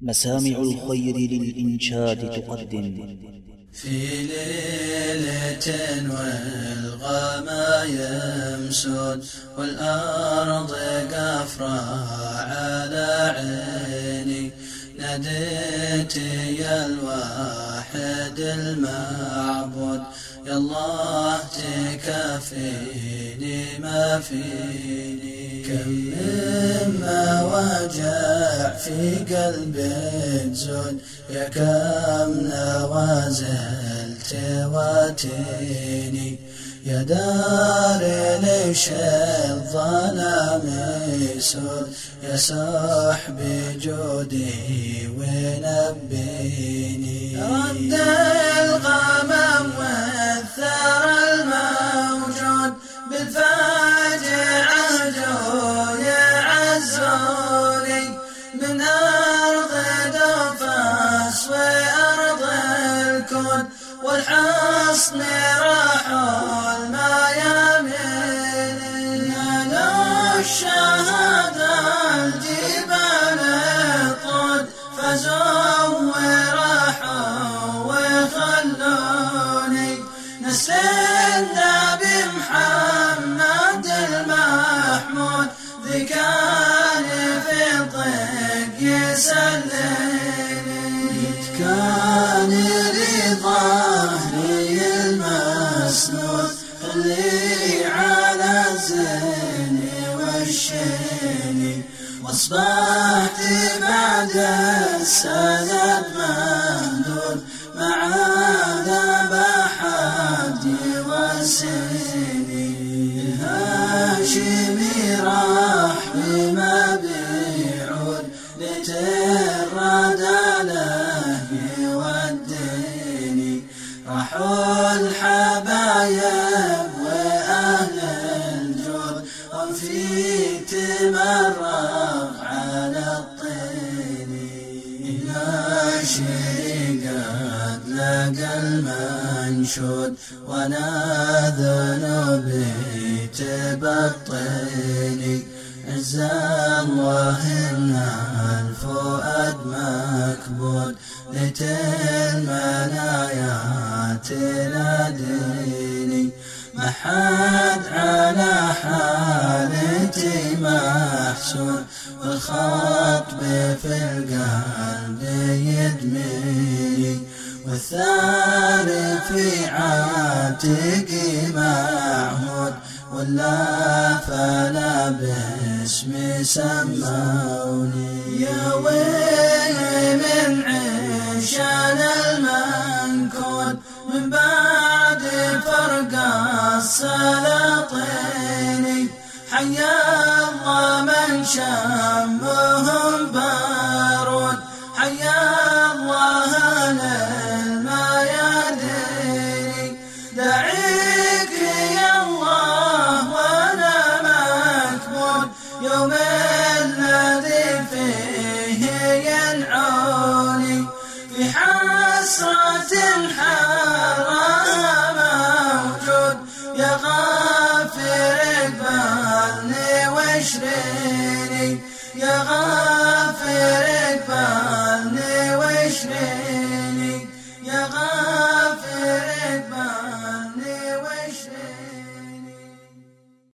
مسامع الخير للإنشاد تقدم. في ليلة والغما يمسد والأرض قفرة على عيني. ناديت يا الواحد المعبود. يا الله تكفيني ما فيني. كم مما وجع في قلبي زود. يا كم نوازل تواتيني يا دار ليش الظلام يسود يا صاحبي جودي ونبيني. رد الغمام والثار الموجود. بالفاجعة جو يعزوني من والحصن راحوا الميامين نالوا الشهادة الجبال طود فزوا وراحوا وخلوني نسل النبي محمد المحمود ذي كان في الطيق يسليني واصبحت بعد السند ممدود مع ذبح وسيني هاشمي راح بما بيعود لترد له يوديني راحوا الحبايب وأهل الجود وفي تمرق على المنشود وأنا ذنوبي تبطيني عز الله ان الفؤاد مكبود لتلمنايا تناديني ما حد على حالتي محسود والخطب في القلب يدميني والثاني في عاتقي معهود ولا فلا باسمي سموني يا ويلي من عشان المنكود من بعد فرق السلاطين. حيا الله من شمهم بارود يوم الذي فيه ينعوني في حسرة الحرام موجود يا غافر اقبلني واشريني يا غافر